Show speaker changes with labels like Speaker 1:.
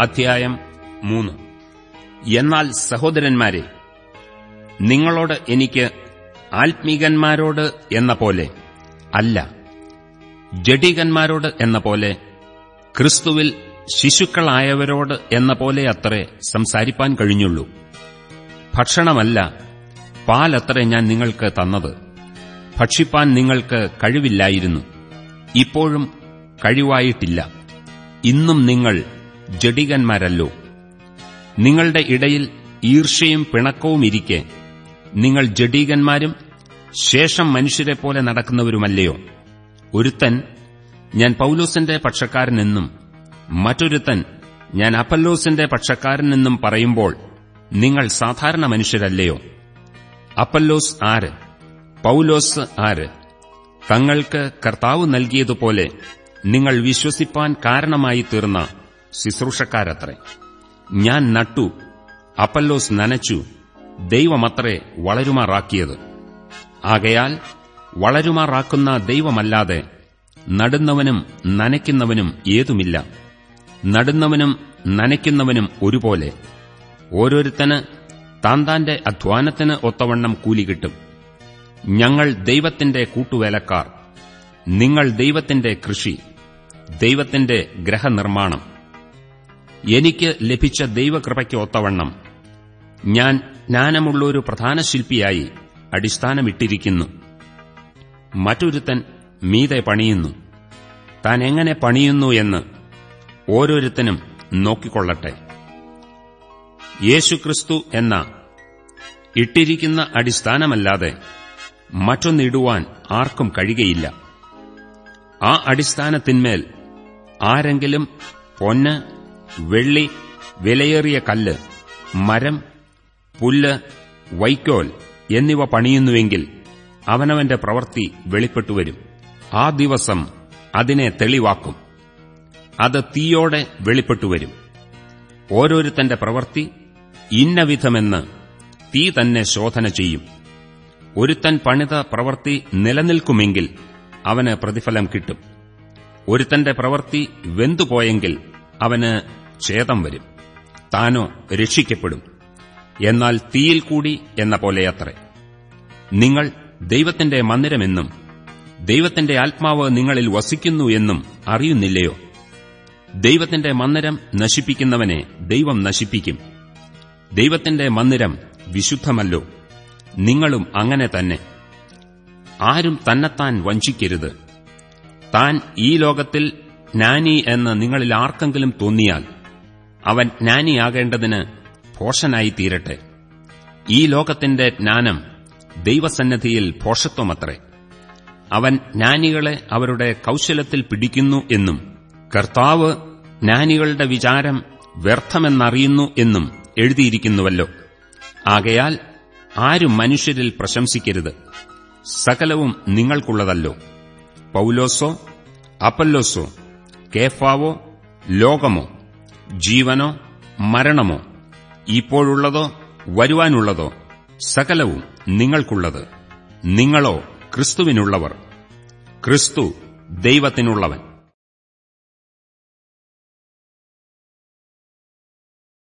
Speaker 1: അധ്യായം മൂന്ന്. എന്നാൽ സഹോദരന്മാരെ നിങ്ങളോട് എനിക്ക് ആത്മീകന്മാരോട് എന്ന പോലെ അല്ല ജഡികന്മാരോട് എന്ന പോലെ ക്രിസ്തുവിൽ ശിശുക്കളായവരോട് എന്ന പോലെ അത്രേ സംസാരിപ്പാൻ കഴിഞ്ഞുള്ളൂ. ഭക്ഷണമല്ല പാലത്രേ ഞാൻ നിങ്ങൾക്ക് തന്നത്. ഭക്ഷിപ്പാൻ നിങ്ങൾക്ക് കഴിവില്ലായിരുന്നു. ഇപ്പോഴും കഴിവായിട്ടില്ല. ഇന്നും നിങ്ങൾ ജഡികന്മാരല്ലോ. നിങ്ങളുടെ ഇടയിൽ ഈർഷ്യയും പിണക്കവും ഇരിക്കെ. നിങ്ങൾ ജഡീകന്മാരും ശേഷം മനുഷ്യരെ പോലെ നടക്കുന്നവരുമല്ലയോ. ഒരുത്തൻ ഞാൻ പൌലോസിന്റെ പക്ഷക്കാരനെന്നും മറ്റൊരുത്തൻ ഞാൻ അപ്പല്ലോസിന്റെ പക്ഷക്കാരനെന്നും പറയുമ്പോൾ നിങ്ങൾ സാധാരണ മനുഷ്യരല്ലയോ. അപ്പല്ലോസ് ആര്? പൌലോസ് ആര്? തങ്ങൾക്ക് കർത്താവ് നൽകിയതുപോലെ നിങ്ങൾ വിശ്വസിപ്പാൻ കാരണമായി തീർന്ന ശുശ്രൂഷക്കാരത്രേ. ഞാൻ നട്ടു അപ്പല്ലോസ് നനച്ചു ദൈവമത്രേ വളരുമാറാക്കിയത്. ആകയാൽ വളരുമാറാക്കുന്ന ദൈവമല്ലാതെ നടുന്നവനും നനയ്ക്കുന്നവനും ഏതുമില്ല. നടുന്നവനും നനയ്ക്കുന്നവനും ഒരുപോലെ. ഓരോരുത്തന് താന്താന്റെ അധ്വാനത്തിന് ഒത്തവണ്ണം കൂലി കിട്ടും. ഞങ്ങൾ ദൈവത്തിന്റെ കൂട്ടുവേലക്കാർ. നിങ്ങൾ ദൈവത്തിന്റെ കൃഷി ദൈവത്തിന്റെ ഗ്രഹനിർമ്മാണം. എനിക്ക് ലഭിച്ച ദൈവകൃപയ്ക്ക് ഒത്തവണ്ണം. ഞാൻ ജ്ഞാനമുള്ള ഒരു പ്രധാന ശില്പിയായി അടിസ്ഥാനമിട്ടിരിക്കുന്നു. മറ്റൊരുത്തൻ മീതെ പണിയുന്നു. താൻ എങ്ങനെ പണിയുന്നു എന്ന് ഓരോരുത്തനും നോക്കിക്കൊള്ളട്ടെ. യേശുക്രിസ്തു എന്ന ഇട്ടിരിക്കുന്ന അടിസ്ഥാനമല്ലാതെ മറ്റൊന്നിടുവാൻ ആർക്കും കഴിയുകയില്ല. ആ അടിസ്ഥാനത്തിന്മേൽ ആരെങ്കിലും പൊന്ന് വെള്ളി വിലയേറിയ കല്ല് മരം പുല്ല് വൈക്കോൽ എന്നിവ പണിയുന്നുവെങ്കിൽ അവനവന്റെ പ്രവൃത്തി വെളിപ്പെട്ടുവരും ആ ദിവസം അതിനെ തെളിവാക്കും. അത് തീയോടെ വെളിപ്പെട്ടുവരും ഓരോരുത്തന്റെ പ്രവൃത്തി ഇന്നവിധമെന്ന് തീ തന്നെ ശോധന ചെയ്യും. ഒരുത്തൻ പണിത പ്രവൃത്തി നിലനിൽക്കുമെങ്കിൽ അവന് പ്രതിഫലം കിട്ടും. ഒരുത്തന്റെ പ്രവൃത്തി വെന്തുപോയെങ്കിൽ അവന് ഛേദം വരും. താനോ രക്ഷിക്കപ്പെടും. എന്നാൽ തീയിൽ കൂടി എന്ന പോലെയത്രേ. നിങ്ങൾ ദൈവത്തിന്റെ മന്ദിരമെന്നും ദൈവത്തിന്റെ ആത്മാവ് നിങ്ങളിൽ വസിക്കുന്നു എന്നും അറിയുന്നില്ലയോ? ദൈവത്തിന്റെ മന്ദിരം നശിപ്പിക്കുന്നവനെ ദൈവം നശിപ്പിക്കും. ദൈവത്തിന്റെ മന്ദിരം വിശുദ്ധമല്ലോ. നിങ്ങളും അങ്ങനെ തന്നെ. ആരും തന്നെത്താൻ വഞ്ചിക്കരുത്. താൻ ഈ ലോകത്തിൽ ജ്ഞാനി എന്ന് നിങ്ങളിൽ ആർക്കെങ്കിലും തോന്നിയാൽ അവൻ ജ്ഞാനിയാകേണ്ടതിന് ഭോഷനായി തീരട്ടെ. ഈ ലോകത്തിന്റെ ജ്ഞാനം ദൈവസന്നദ്ധിയിൽ പോഷത്വമത്രേ. അവൻ ജ്ഞാനികളെ അവരുടെ കൌശലത്തിൽ പിടിക്കുന്നു എന്നും കർത്താവ് ജ്ഞാനികളുടെ വിചാരം വ്യർത്ഥമെന്നറിയുന്നു എന്നും എഴുതിയിരിക്കുന്നുവല്ലോ. ആകയാൽ ആരും മനുഷ്യരിൽ പ്രശംസിക്കരുത്. സകലവും നിങ്ങൾക്കുള്ളതല്ലോ. പൌലോസോ അപ്പല്ലോസോ കേഫാവോ? ലോകമോ? ജീവനോ? മരണമോ? ഇപ്പോഴുള്ളതോ? വരുവാനുള്ളതോ? സകലവും നിങ്ങൾക്കുള്ളത്. നിങ്ങളോ ക്രിസ്തുവിനുള്ളവർ. ക്രിസ്തു ദൈവത്തിനുള്ളവൻ.